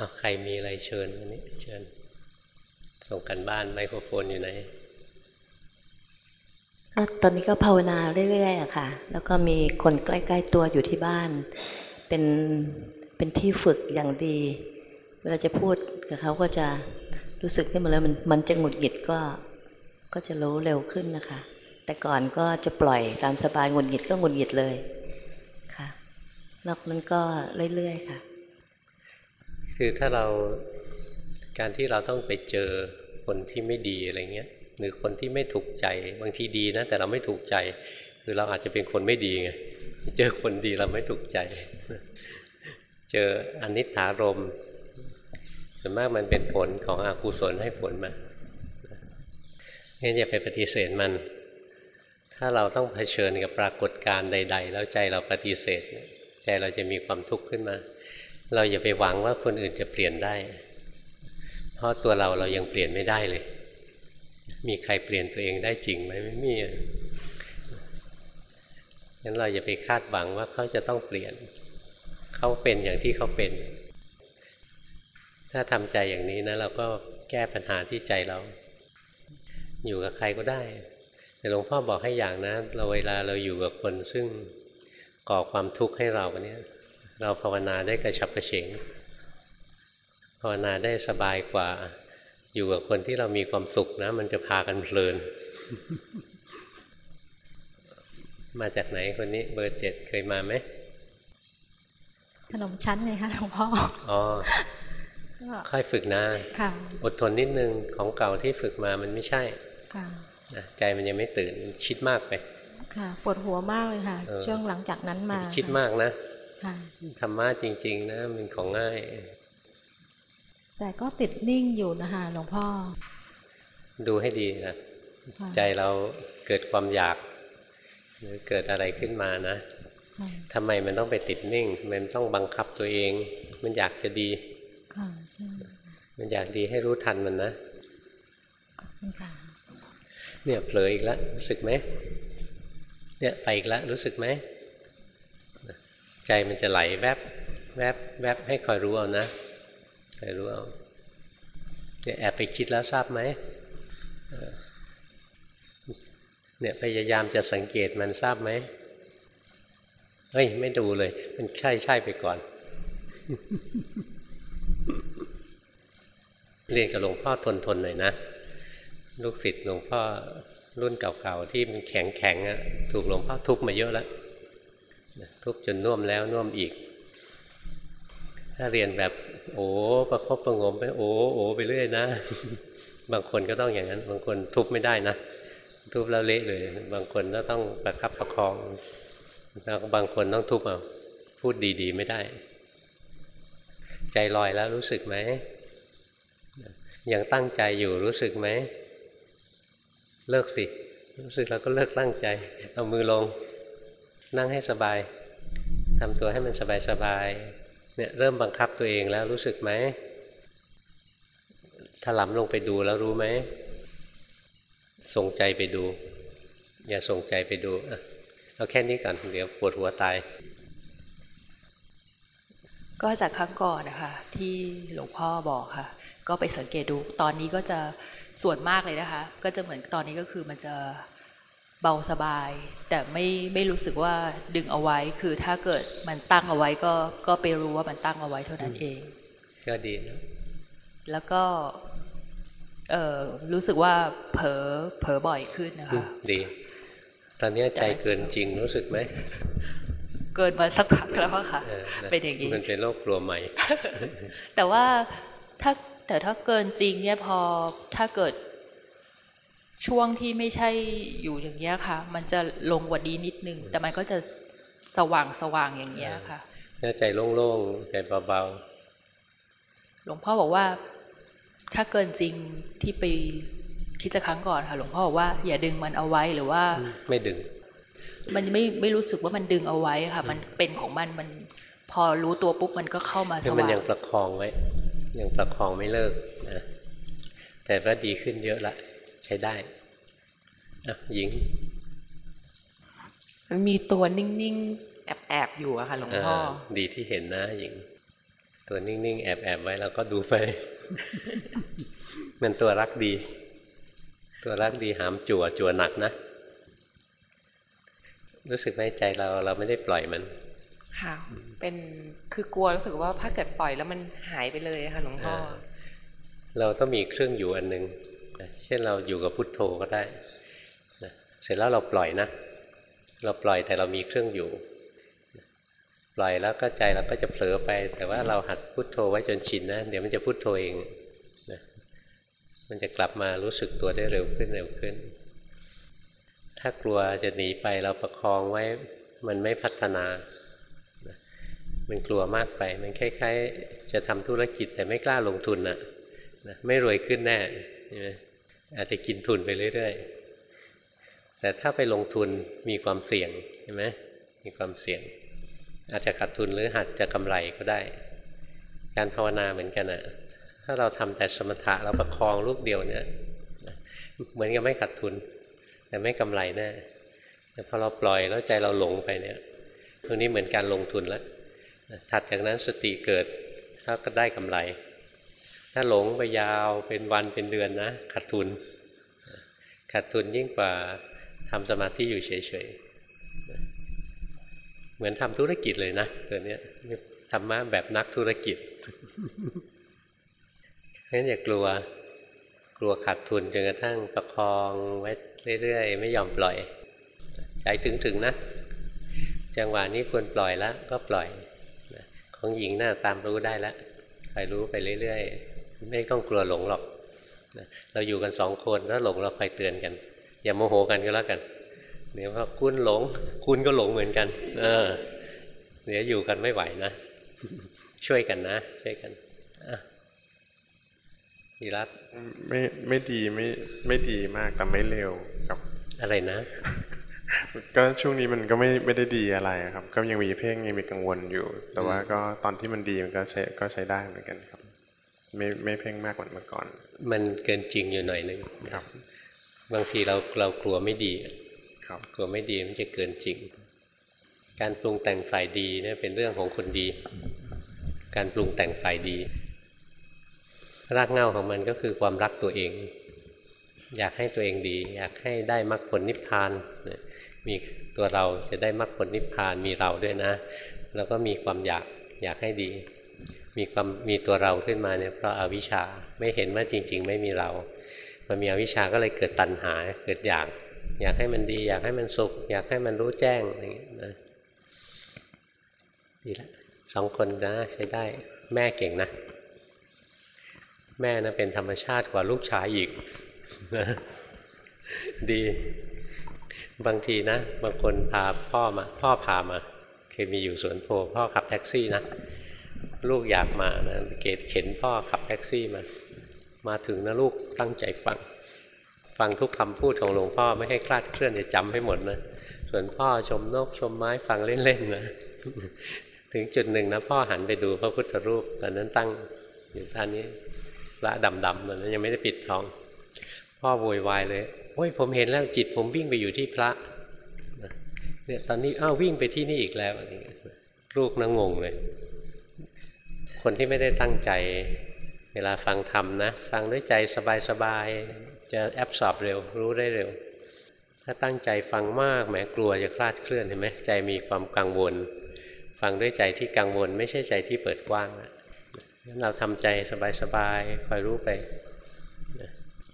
อ้าวใครมีอะไรเชิญวันนี้เชิญ ส่งกันบ้านไมโครโฟนอยู่ไหนก็ตอนนี้ก็ภาวนาเรื่อยๆอะค่ะ แล้วก็มีคนใกล้ๆตัวอยู่ที่บ้าน เป็นเป็นที่ฝึกอย่างดี เวลาจะพูดกับเขาก็จะรู้สึกขึ้นมาแล้วมันมันจะหงุดหงิดก็ ก็จะรู้เร็วขึ้นนะคะ แต่ก่อนก็จะปล่อยตามสบายหงุดหงิดก็หงุดหงิดเลยค่ะ นอกนั้นก็เรื่อยๆค่ะ คือถ้าเราการที่เราต้องไปเจอคนที่ไม่ดีอะไรเงี้ยหรือคนที่ไม่ถูกใจบางทีดีนะแต่เราไม่ถูกใจ คือเราอาจจะเป็นคนไม่ดีไงเจอคนดีเราไม่ถูกใจ เจออนิจฐารมส่วนมากมันเป็นผลของอกุศลให้ผลมางั้นอย่าไปปฏิเสธมัน ถ้าเราต้องเผชิญกับปรากฏการณ์ใด ๆ แล้วใจเราปฏิเสธ ใจเราจะมีความทุกข์ขึ้นมา เราอย่าไปหวังว่าคนอื่นจะเปลี่ยนได้ เพราะตัวเราเรายังเปลี่ยนไม่ได้เลย มีใครเปลี่ยนตัวเองได้จริงไหมไม่มีงั้นเราอย่าไปคาดหวังว่าเขาจะต้องเปลี่ยน เขาเป็นอย่างที่เขาเป็น ถ้าทำใจอย่างนี้นะ เราก็แก้ปัญหาที่ใจเรา อยู่กับใครก็ได้ แต่หลวงพ่อบอกให้อย่างนะ เราเวลาเราอยู่กับคนซึ่งก่อความทุกข์ให้เราเนี่ย เราภาวนาได้กระฉับกระเฉงภาวนาได้สบายกว่า อยู่กับคนที่เรามีความสุขนะ มันจะพากันเพลิน มาจากไหนคนนี้เบอร์เจ็ดเคยมาไหมขนมชั้นเลยค่ะหลวงพ่ออ๋อก็ค่อยฝึกนะค่ะอดทนนิดนึงของเก่าที่ฝึกมามันไม่ใช่ค่ะนะใจมันยังไม่ตื่นคิดมากไป ค่ะปวดหัวมากเลยค่ะเออช่วงหลังจากนั้นมา คิดมากนะค่ะ ธรรมะจริง ๆ นะมันของง่าย แต่ก็ติดนิ่งอยู่นะคะหลวงพ่อ ดูให้ดีนะค่ะใจเราเกิดความอยาก หรือเกิดอะไรขึ้นมานะค่ะทำไมมันต้องไปติดนิ่งทำไมมันต้องบังคับตัวเอง มันอยากจะดีค่ะใช่มันอยากดีให้รู้ทันมันนะขอบคุณค่ะเนี่ยเผลออีกแล้วรู้สึกไหมเนี่ยไปอีกแล้วรู้สึกไหม ใจมันจะไหลแวบแวบแวบให้คอยรู้เอานะคอยรู้เอาเนี่ยแอบไปคิดแล้วทราบไหมเนี่ยพยายามจะสังเกตมันทราบไหมเฮ้ยไม่ดูเลย มันใช่ใช่ไปก่อน เรียนกับหลวงพ่อทนทนหน่อยนะ ลูกศิษย์หลวงพ่อรุ่นเก่าๆที่มันแข็งแข็งอะถูกหลวงพ่อทุบมาเยอะแล้ว ทุบจนน่วมแล้วน่วมอีก ถ้าเรียนแบบโอ้ประคบประงมไปโอ้โอ้ไปเรื่อยนะ บางคนก็ต้องอย่างนั้น บางคนทุบไม่ได้นะ ทุบแล้วเละเลย บางคนก็ต้องประคับประคองแล้วบางคนต้องทุบเอาพูดดีๆ ไม่ได้ ใจลอยแล้วรู้สึกไหมยังตั้งใจอยู่รู้สึกไหม เลิกสิ รู้สึกแล้วก็เลิกตั้งใจ เอามือลง นั่งให้สบายทำตัวให้มันสบายสบายๆเนี่ยเริ่มบังคับตัวเองแล้วรู้สึกไหมถลำลงไปดูแล้วรู้ไหมส่งใจไปดู อย่าส่งใจไปดูเอาแค่นี้ก่อนเดี๋ยวปวดหัวตาย ก็จากครั้งก่อนนะคะที่หลวงพ่อบอกค่ะ ก็ไปสังเกตดูตอนนี้ก็จะส่วนมากเลยนะคะ ก็จะเหมือนตอนนี้ก็คือมันจะ เบาสบาย แต่ไม่ไม่รู้สึกว่าดึงเอาไว้ คือถ้าเกิดมันตั้งเอาไว้ก็ก็ไปรู้ว่ามันตั้งเอาไว้เท่านั้นเอง ก็ดีนะแล้วก็เอ่อรู้สึกว่าเผลอเผลอบ่อยขึ้นนะอืมคะดี ตอนนี้ใจเกินจริงรู้สึกไหมเกินมาสักพักแล้วอะค่ะออนะเป็นอย่างนี้มันเป็นโรคกลัวใหม่ แต่ว่าถ้าแต่ถ้าเกินจริงเนี่ยพอถ้าเกิด ช่วงที่ไม่ใช่อยู่อย่างเงี้ยค่ะ มันจะลงกว่านี้นิดนึง แต่มันก็จะสว่างสว่างอย่างเงี้ยค่ะถ้าใจโล่งๆใจเบาหลวงพ่อบอกว่า ถ้าเกินจริงที่ไปคิดจะครั้งก่อนค่ะ หลวงพ่อบอกว่าอย่าดึงมันเอาไว้หรือว่าๆไม่ดึง มันไม่ไม่รู้สึกว่ามันดึงเอาไว้ค่ะ มันเป็นของมันมันพอรู้ตัวปุ๊บมันก็เข้ามาสคือมันว่างยังประคองไว้ยังประคองไม่เลิกนะแต่ว่าดีขึ้นเยอะละ ใช้ได้อะหญิง มันมีตัวนิ่งๆ แอบๆอยู่อะค่ะหลวงพ่อาดีที่เห็นนะหญิง ตัวนิ่งๆ แอบๆ ไว้แล้วก็ดูไป มันตัวรักดี ตัวรักดีหามจั่วจั่วหนักนะ รู้สึกไหมใจเราเราไม่ได้ปล่อยมัน ค่ะ เป็นคือกลัวรู้สึกว่าถ้าเกิดปล่อยแล้วมันหายไปเลยค่ะหลวงพ่อเราต้องมีเครื่องอยู่อันหนึ่ง นะเช่นเราอยู่กับพุทโธก็ได้นะเสร็จแล้วเราปล่อยนะ เราปล่อยแต่เรามีเครื่องอยู่นะปล่อยแล้วก็ใจเราก็จะเผลอไป แต่ว่าเราหัดพุทโธไว้จนชินนะ เดี๋ยวมันจะพุทโธเองนะมันจะกลับมารู้สึกตัวได้เร็วขึ้นเร็วขึ้น ถ้ากลัวจะหนีไปเราประคองไว้มันไม่พัฒนานะมันกลัวมากไป มันคล้ายๆ จะทำธุรกิจแต่ไม่กล้าลงทุนนะนะไม่รวยขึ้นแน่ใช่ไหม อาจจะกินทุนไปเรื่อยๆ แต่ถ้าไปลงทุนมีความเสี่ยงใช่ไหมมีความเสี่ยง อาจจะขาดทุนหรืออาจจะกำไรก็ได้ การภาวนาเหมือนกันอะถ้าเราทำแต่สมถะเราประคองลูกเดียวเนี่ยเหมือนกับไม่ขาดทุน แต่ไม่กำไรแน่แต่พอเราปล่อยแล้วใจเราหลงไปเนี่ยตรงนี้เหมือนการลงทุนแล้วนะถัดจากนั้นสติเกิดถ้าก็ได้กำไร ถ้าหลงไปยาวเป็นวันเป็นเดือนนะขาดทุน ขาดทุนยิ่งกว่าทำสมาธิอยู่เฉยๆ เหมือนทำธุรกิจเลยนะตัวเนี้ยธรรมะแบบนักธุรกิจเพราะงั้นอย่ากลัวกลัวขาดทุนจนกระทั่งประคองไว้เรื่อยๆ ไม่ยอมปล่อย ใจถึงๆนะ จังหวะนี้ควรปล่อยแล้วก็ปล่อย ของหญิงหน้าตามรู้ได้แล้วคอยรู้ไปเรื่อยๆ ไม่ต้องกลัวหลงหรอกเราอยู่กันสองคนแล้วหลงเราคอยเตือนกัน อย่าโมโหกันก็แล้วกันเดี๋ยวว่าคุณหลง คุณก็หลงเหมือนกัน เออเดี๋ยวอยู่กันไม่ไหวนะ ช่วยกันนะช่วยกันดีรัตไม่ไม่ดีไม่ไม่ดีมากแต่ไม่เร็วครับอะไรนะ ก็ช่วงนี้มันก็ไม่ไม่ได้ดีอะไรครับ ก็ยังมีเพ่งยังมีกังวลอยู่ แต่ว่าก็ตอนที่มันดีมันก็ใช้ก็ใช้ได้เหมือนกันครับ ไม่ไม่เพ่งมากเหมือนเมื่อก่อน มันเกินจริงอยู่หน่อยนึงครับ บางทีเราเรากลัวไม่ดีครับกลัวไม่ดีมันจะเกินจริง การปรุงแต่งฝ่ายดีเนี่ยเป็นเรื่องของคนดี การปรุงแต่งฝ่ายดี รากเหง้าของมันก็คือความรักตัวเอง อยากให้ตัวเองดี อยากให้ได้มรรคผลนิพพานเนี่ยมีตัวเราจะได้มรรคผลนิพพานมีเราด้วยนะ แล้วก็มีความอยากอยากให้ดี มีความมีตัวเราขึ้นมาเนี่ยเพราะอาวิชชาไม่เห็นว่าจริง ๆ ไม่มีเราพอมีอวิชชาก็เลยเกิดตัณหาเกิดอยาก อยากให้มันดี อยากให้มันสุข อยากให้มันรู้แจ้งอะไรอย่างเงี้ยนะดีละสองคนนะใช้ได้แม่เก่งนะ แม่นะเป็นธรรมชาติกว่าลูกชายอีกดี บางทีนะ บางคนพาพ่อมา พ่อพามา เคยมีอยู่สวนโพพ่อขับแท็กซี่นะ ลูกอยากมานะเกดเข็นพ่อขับแท็กซี่มา มาถึงนะลูกตั้งใจฟัง ฟังทุกคำพูดของหลวงพ่อไม่ให้คลาดเคลื่อนจะจำให้หมดนะ ส่วนพ่อชมนกชมไม้ฟังเล่นๆนะถึงจุดหนึ่งนะพ่อหันไปดูพระพุทธรูปตอนนั้นตั้งอยู่ท่านนี้พระดำๆตอนนั้นยังไม่ได้ปิดทอง พ่อโวยวายเลยโอ้ยผมเห็นแล้วจิตผมวิ่งไปอยู่ที่พระเนี่ยตอนนี้อ้าววิ่งไปที่นี่อีกแล้วลูกนะงงเลย คนที่ไม่ได้ตั้งใจ เวลาฟังธรรมนะ ฟังด้วยใจสบายๆ จะแอบสอบเร็ว รู้ได้เร็ว ถ้าตั้งใจฟังมากแหมกลัวจะคลาดเคลื่อนเห็นไหมใจมีความกังวล ฟังด้วยใจที่กังวล ไม่ใช่ใจที่เปิดกว้างนะเราทำใจสบายๆคอยรู้ไป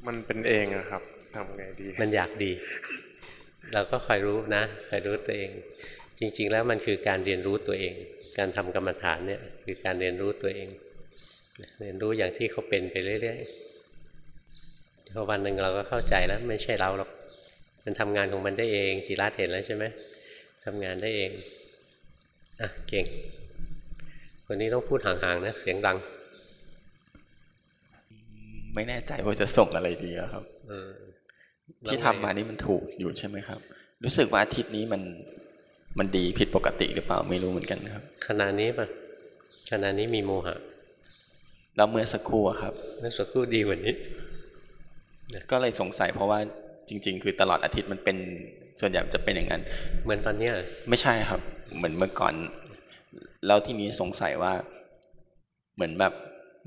มันเป็นเองอะครับทำไงดี มันอยากดี เราก็คอยรู้นะคอยรู้ตัวเอง จริง ๆ แล้วมันคือการเรียนรู้ตัวเอง การทำกรรมฐานเนี่ยคือการเรียนรู้ตัวเอง เรียนรู้อย่างที่เขาเป็นไปเรื่อยๆพอวันหนึ่งเราก็เข้าใจแล้วไม่ใช่เราหรอกมันทำงานของมันได้เองจิรัตเห็นแล้วใช่ไหมทำงานได้เองอะเก่งคนนี้ต้องพูดห่างๆนะเสียงดัง ไม่แน่ใจว่าจะส่งอะไรดีอะครับเออที่ทำมานี่มันถูกอยู่ใช่ไหมครับ รู้สึกว่าอาทิตย์นี้มัน มันดีผิดปกติหรือเปล่าไม่รู้เหมือนกันครับ ขณะนี้ปะขณะนี้มีโมหะแล้วเมื่อสักครู่อะครับเมื่อสักครู่ดีกว่านี้ ก็เลยสงสัยเพราะว่าจริง ๆ คือตลอดอาทิตย์มันเป็นส่วนใหญ่มันจะเป็นอย่างนั้น เหมือนตอนเนี้ยไม่ใช่ครับ เหมือนเมื่อก่อน แล้วทีนี้สงสัยว่า เหมือนแบบ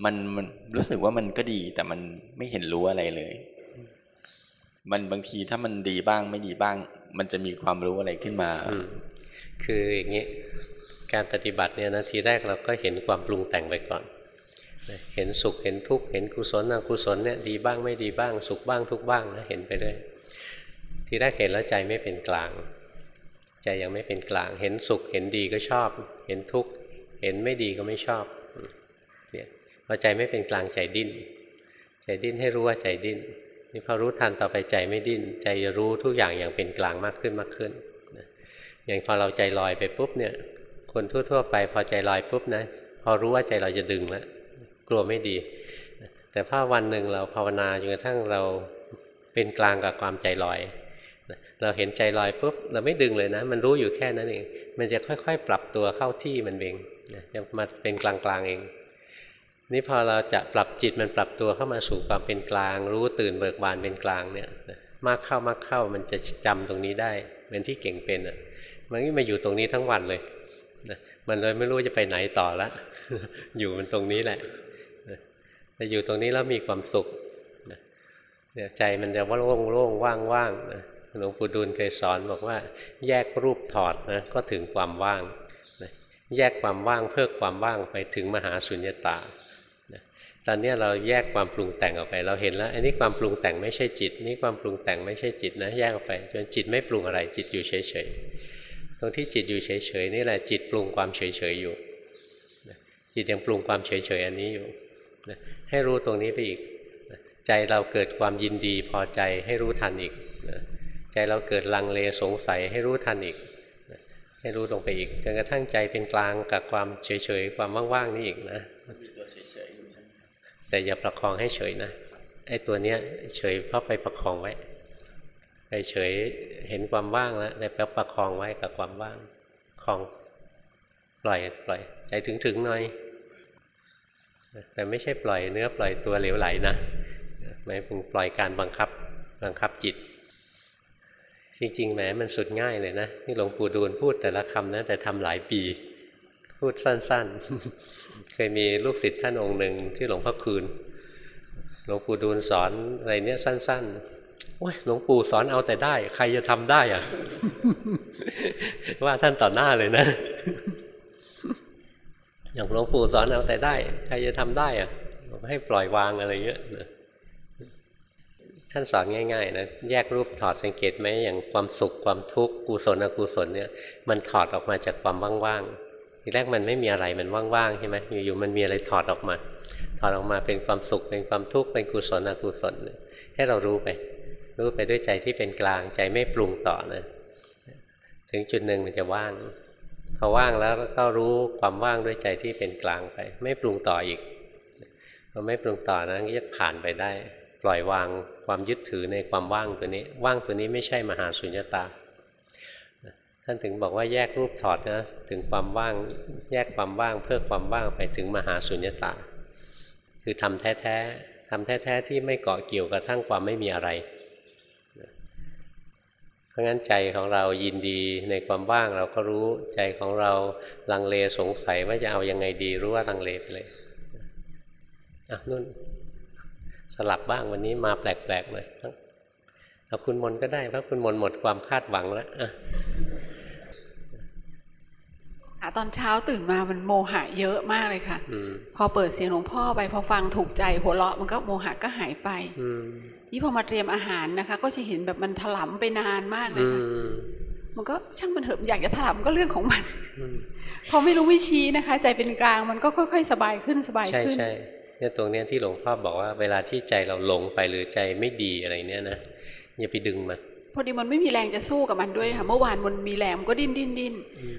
มันมันรู้สึกว่ามันก็ดีแต่มันไม่เห็นรู้อะไรเลย มันบางทีถ้ามันดีบ้างไม่ดีบ้าง มันจะมีความรู้อะไรขึ้นมาอืม คืออย่างนี้การปฏิบัติเนี่ยนะทีแรกเราก็เห็นความปรุงแต่งไปก่อนนะเห็นสุขเห็นทุกข์เห็นกุศลอกุศลเนี่ยดีบ้างไม่ดีบ้าง สุขบ้างทุกข์บ้างนะเห็นไปเลยทีแรกเห็นแล้วใจไม่เป็นกลาง ใจยังไม่เป็นกลาง เห็นสุขเห็นดีก็ชอบ เห็นทุกข์เห็นไม่ดีก็ไม่ชอบเนี่ยพอใจไม่เป็นกลางใจดิ้น ใจดิ้นให้รู้ว่าใจดิ้นนี่พอรู้ทันต่อไปใจไม่ดิ้น ใจจะรู้ทุกอย่างอย่างเป็นกลางมากขึ้นมากขึ้นน อย่างพอเราใจลอยไปปุ๊บเนี่ย คนทั่ว ๆ ไปพอใจลอยปุ๊บนะพอรู้ว่าใจเราจะดึงแล้วกลัวไม่ดี แต่ถ้าวันหนึ่งเราภาวนาจนกระทั่งเราเป็นกลางกับความใจลอยเราเห็นใจลอยปุ๊บเราไม่ดึงเลยนะ มันรู้อยู่แค่นั้นเอง มันจะค่อยๆ ปรับตัวเข้าที่มันเองจะมาเป็นกลางๆเอง นี่พอเราจะปรับจิตมันปรับตัวเข้ามาสู่ความเป็นกลาง รู้ตื่นเบิกบานเป็นกลางเนี่ยมากเข้ามากเข้ามันจะจำตรงนี้ได้เหมือนที่เก่งเป็นอะ มันก็มาอยู่ตรงนี้ทั้งวันเลยนะมันเลยไม่รู้จะไปไหนต่อละอยู่มันตรงนี้แหละนะแต่อยู่ตรงนี้แล้วมีความสุขเนี่ยใจมันจะว่าโล่งโล่งว่างว่างนะหลวงปู่ดูลเคยสอนบอกว่า แยกรูปถอดนะก็ถึงความว่างนะแยกความว่างเพิกความว่างไปถึงมหาสุญญตาตอนนี้เราแยกความปรุงแต่งออกไป เราเห็นแล้วอันนี้ความปรุงแต่งไม่ใช่จิต นี่ความปรุงแต่งไม่ใช่จิตนะแยกออกไปจนจิตไม่ปรุงอะไรจิตอยู่เฉยๆ ตรงที่จิตอยู่เฉยๆนี่แหละจิตปรุงความเฉยๆอยู่จิตยังปรุงความเฉยๆอันนี้อยู่ให้รู้ตรงนี้ไปอีก ใจเราเกิดความยินดีพอใจให้รู้ทันอีก ใจเราเกิดลังเลสงสัยให้รู้ทันอีก ให้รู้ลงไปอีกจนกระทั่งใจเป็นกลางกับความเฉยๆความว่างๆนี่อีกนะแต่อย่าประคองให้เฉยนะไอ้ตัวเนี้ยเฉยเพราะไปประคองไว้ ไปเฉยเห็นความว่างแล้วแต่ไปประคองไว้กับความว่างคลองปล่อยปล่อย ใจถึงถึงหน่อย แต่ไม่ใช่ปล่อยเนื้อปล่อยตัวเหลวไหลนะไม่พึงปล่อยการบังคับบังคับจิต จริงๆแหมมันสุดง่ายเลยนะนี่หลวงปู่ดูลพูดแต่ละคำนะแต่ทำหลายปีพูดสั้นๆ เคยมีลูกศิษย์ท่านองค์หนึ่งที่หลวงพ่อคืน หลวงปู่ดูลสอนอะไรเนี้ยสั้น ๆ โอ้ยหลวงปู่สอนเอาแต่ได้ ใครจะทำได้อะว่าท่านต่อหน้าเลยนะ อย่างหลวงปู่สอนเอาแต่ได้ ใครจะทำได้อะให้ปล่อยวางอะไรเงี้ยนะท่านสอนง่ายๆนะแยกรูปถอดสังเกตไหมอย่างความสุขความทุกข์กุศลอกุศลเนี่ย มันถอดออกมาจากความว่างๆทีแรกมันไม่มีอะไรมันว่างๆใช่ไหมอยู่ๆมันมีอะไรถอดออกมา ถอดออกมาเป็นความสุขเป็นความทุกข์เป็นกุศลอกุศลให้เรารู้ไป รู้ไปด้วยใจที่เป็นกลางใจไม่ปรุงต่อนะถึงจุดหนึ่งมันจะว่างพอว่างแล้วก็รู้ความว่างด้วยใจที่เป็นกลางไป ไม่ปรุงต่ออีกพอไม่ปรุงต่อนะก็จะผ่านไปได้ ปล่อยวางความยึดถือในความว่างตัวนี้ ว่างตัวนี้ไม่ใช่มหาสุญญตาท่านถึงบอกว่าแยกรูปถอดนะถึงความว่างแยกความว่างเพื่อความว่างไปถึงมหาสุญญตา คือทำแท้ๆทำแท้ๆที่ไม่เกาะเกี่ยวกับทั้งความไม่มีอะไร ราะงั้นใจของเรายินดีในความว่างเราก็รู้ใจของเราลังเลสงสัยว่าจะเอายังไงดีรู้ว่าลังเลไปเลยอะนุ่น สลับบ้างวันนี้มาแปลกๆหน่อยเอาคุณมนก็ได้เพราะคุณมนหมดความคาดหวังแล้วอะ อะตอนเช้าตื่นมามันโมหะเยอะมากเลยค่ะอืมพอเปิดเสียงหลวงพ่อไปพอฟังถูกใจหัวเราะมันก็โมหะก็หายไปอืมนี่พอมาเตรียมอาหารนะคะ ก็จะเห็นแบบมันถลำไปนานมากเลยอืค่ะมมันก็ช่างมันเถอะอยากจะถลำก็เรื่องของมันอืมพอไม่รู้ไม่ชี้นะคะ ใจเป็นกลางมันก็ค่อย ๆ สบายขึ้นสบายใช่ขึ้นใช่เนี่ยตรงเนี้ยที่หลวงพ่อบอกว่าเวลาที่ใจเราหลงไปหรือใจไม่ดีอะไรเนี่ยนะอย่าไปดึงมัน พอดีมันไม่มีแรงจะสู้กับมันด้วยค่ะเมื่อวานมันมีแรงมันก็ดิ้นดิ้นดิ้น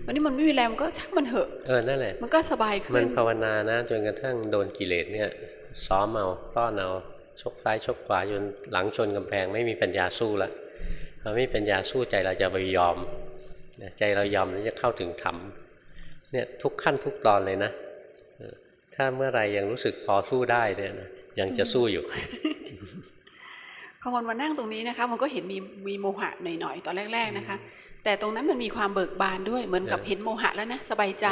วันนี้มันไม่มีแรงมันก็ช่างมันเถอะเออนั่นแหละมันก็สบายมัขึ้นนภาวนานะจนกระทั่งโดนกิเลสเนี่ยซ้อมเอาต้อนเอาชกซ้ายชกขวาจนหลังชนกำแพงไม่มีปัญญาสู้ละพอไม่มีปัญญาสู้ใจเราจะไปยอมนะใจเรายอมแล้วจะเข้าถึงธรรมเนี่ยทุกขั้นทุกตอนเลยนะเออถ้าเมื่อไหรยังรู้สึกพอสู้ได้เนี่ยนะยังจะสู้อยู่ พอมันมานั่งตรงนี้นะคะ มันก็เห็นมีมีโมหะหน่อยๆตอนแรก ๆนะคะ แต่ตรงนั้นมันมีความเบิกบานด้วยเหมือนกับเออเห็นโมหะแล้วนะสบายใจ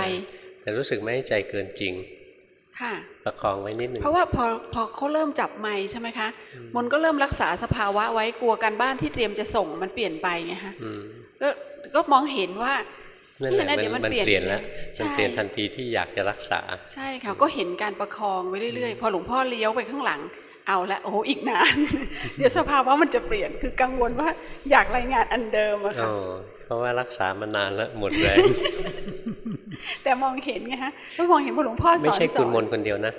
แต่รู้สึกไหมใจเกินจริงค่ะประคองไว้นิดหนึ่งเพราะว่าพอพอเขาเริ่มจับไม้ใช่ไหมคะมนก็เริ่มรักษาสภาวะไว้กลัวการบ้านที่เตรียมจะส่งมันเปลี่ยนไปไงฮะอืมก็ก็มองเห็นว่านั่นแหละเนี่ยนะเดี๋ยวมัมันนมันเปลี่ยนเปลี่ยนแล้วใช่มันเปลี่ยนทันทีที่อยากจะรักษา ใช่ค่ะก็เห็นการประคองไว้เรื่อยๆ พอหลวงพ่อเลี้ยวไปข้างหลัง เอาละโอ้โหอีกนาน เดี๋ยวสภาวะมันจะเปลี่ยนคือกังวลว่าอยากรายงานอันเดิมอะค่ะอ๋อเพราะว่ารักษามานานแล้วหมดแรงแต่มองเห็นไงฮะแล้วมองเห็นพอหลวงพ่อสอนไม่ใช่สคุอณมนนคนเดียวนะ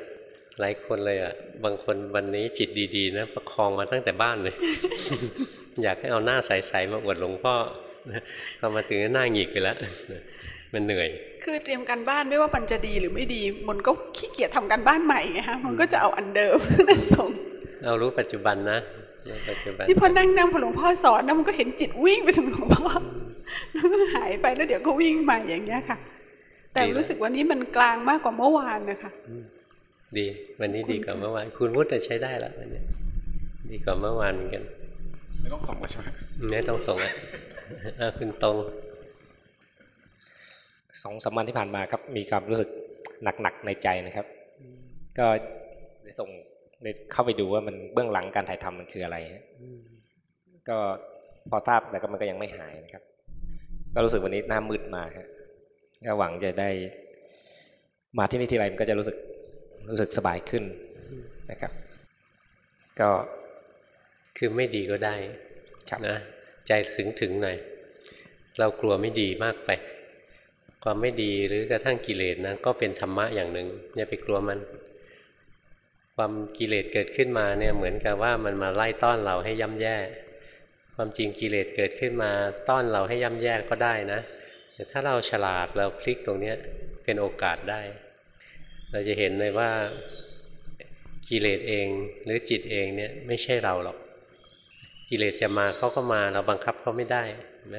หลายคนเลยอะบางคนวันนี้จิตดีๆนะประคองมาตั้งแต่บ้านเลย อยากให้เอาหน้าใสๆมาอวดหลวงพ่อพอมาถึงก็หน้าหงิกไปแล้ว มันเหนื่อย คือเตรียมการบ้านไม่ว่ามันจะดีหรือไม่ดีมนก็ขี้เกียจทำการบ้านใหม่ไงฮะมันก็จะเอาอันเดิมนั่นส่งเอารู้ปัจจุบันนะรู้ปัจจุบันนี่พอนั่งนั่งพอหลวงพ่อสอนนะมันก็เห็นจิตวิ่งไปถึงหลวงพ่อแล้วก็หายไปแล้วเดี๋ยวก็วิ่งใหม่อย่างเงี้ยค่ะ แต่รู้สึกวันนี้มันกลางมากกว่าเมื่อวานนะคะดี วันนี้ดีกว่าเมื่อวาน คุณวุฒิใช้ได้แล้ววันนี้ดีกว่าเมื่อวานเหมือนกัน ไม่ต้องส่งมาใช่ไหมไม่ต้องส่งอะเอาคุณตรง สองสามวันที่ผ่านมาครับ มีความรู้สึกหนักๆในใจนะครับ ก็ได้ส่งได้เข้าไปดูว่ามันเบื้องหลังการถ่ายทำมันคืออะไรฮะก็พอทราบแต่ก็มันก็ยังไม่หายนะครับ ก็รู้สึกวันนี้หน้ามืดมากฮะก็หวังจะได้ มาที่นี่ทีไรมันก็จะรู้สึกรู้สึกสบายขึ้นนะครับ ก็คือไม่ดีก็ได้ครับนะใจถึงถึงๆหน่อยเรากลัวไม่ดีมากไป ความไม่ดีหรือกระทั่งกิเลสนะก็เป็นธรรมะอย่างหนึ่งอย่าไปกลัวมัน ความกิเลสเกิดขึ้นมาเนี่ยเหมือนกับว่ามันมาไล่ต้อนเราให้ย่ำแย่ ความจริงกิเลสเกิดขึ้นมาต้อนเราให้ย่ำแย่ก็ได้นะแต่ถ้าเราฉลาดเราพลิกตรงเนี้ยเป็นโอกาสได้ เราจะเห็นเลยว่ากิเลสเองหรือจิตเองเนี่ยไม่ใช่เราหรอก กิเลสจะมาเขาก็มาเราบังคับเขาไม่ได้เห็นไหม